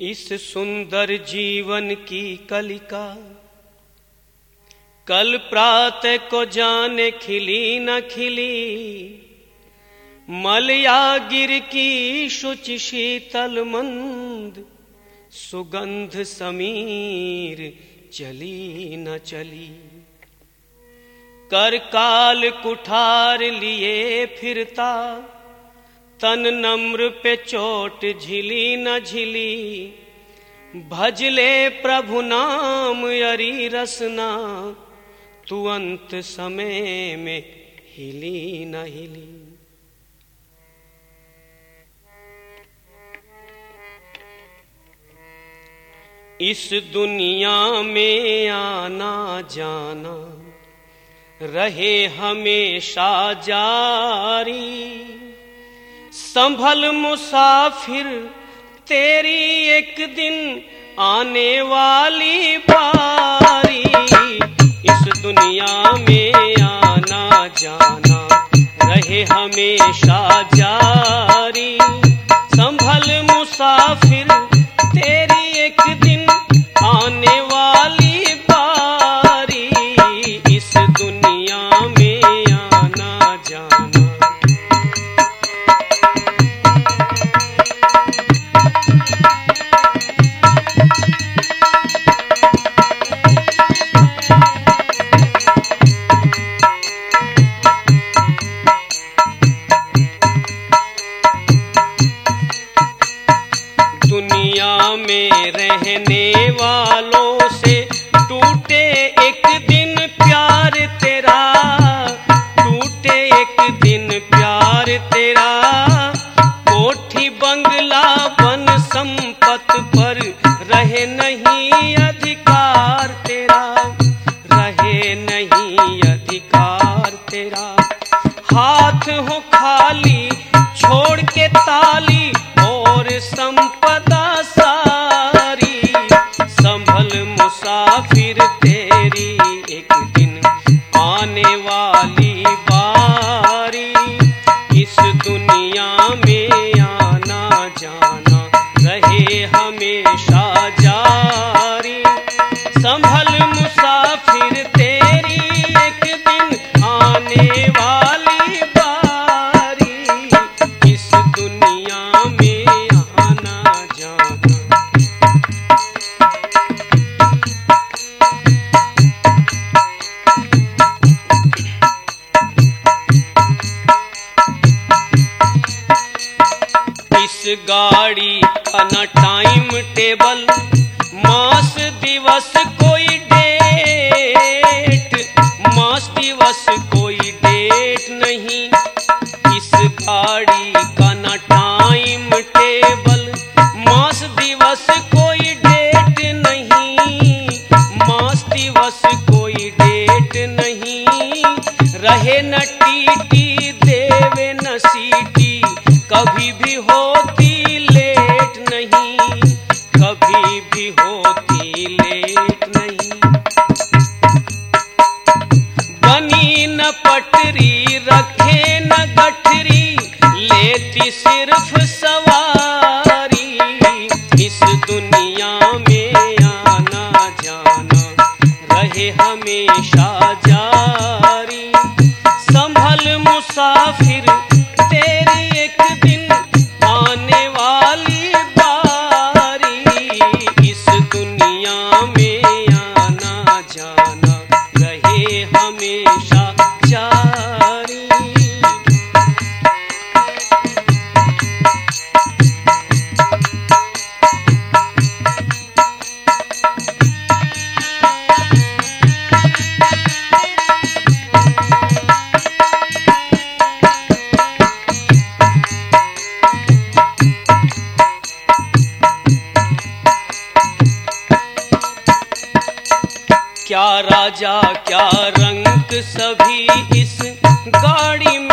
इस सुंदर जीवन की कलिका। कल प्रात को जाने खिली न खिली। मलयागिर की शुचि शीतल मंद। सुगंध समीर चली न चली। कर काल कुठार लिए फिरता। तन नम्र पे चोट झिली न झिली भजले प्रभु नाम यरी रसना, तू अंत समय में हिली न हिली। इस दुनिया में आना जाना, रहे हमेशा जारी। संभल मुसाफिर, तेरी एक दिन आने वाली बारी। इस दुनिया में आना जाना, रहे हमेशा जारी दुनिया में रहने वालों से टूटे एक दिन प्यार तेरा, टूटे एक दिन प्यार तेरा। कोठी बंगला बन संपत पर रहे नहीं अधिकार तेरा, रहे नहीं अधिकार तेरा। हाथ हो खाली, छोड़ के ताली और संपदा गाड़ी न टाइम टेबल मास दिवस कोई डेट मास दिवस कोई डेट नहीं। इस गाड़ी न टेबल मास दिवस कोई डेट नहीं। मास दिवस कोई डेट नहीं। रहे न देवे न सीटी, कभी भी होती पटरी रखे न गठरी, लेती सिर्फ़ सवारी। इस दुनिया में आना जाना, रहे हमेशा जारी। संभल मुसाफिर क्या राजा क्या रंग सभी इस गाड़ी में